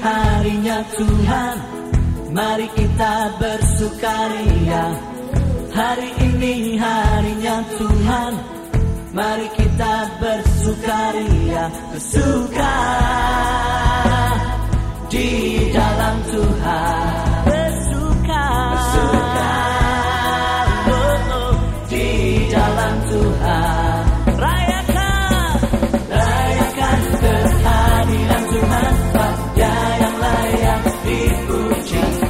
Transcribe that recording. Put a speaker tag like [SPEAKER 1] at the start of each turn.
[SPEAKER 1] harinya Tuhan. Mari kita bersukaria. Hari ini harinya Tuhan. Mari kita bersukaria. Bersuka. di escuchas.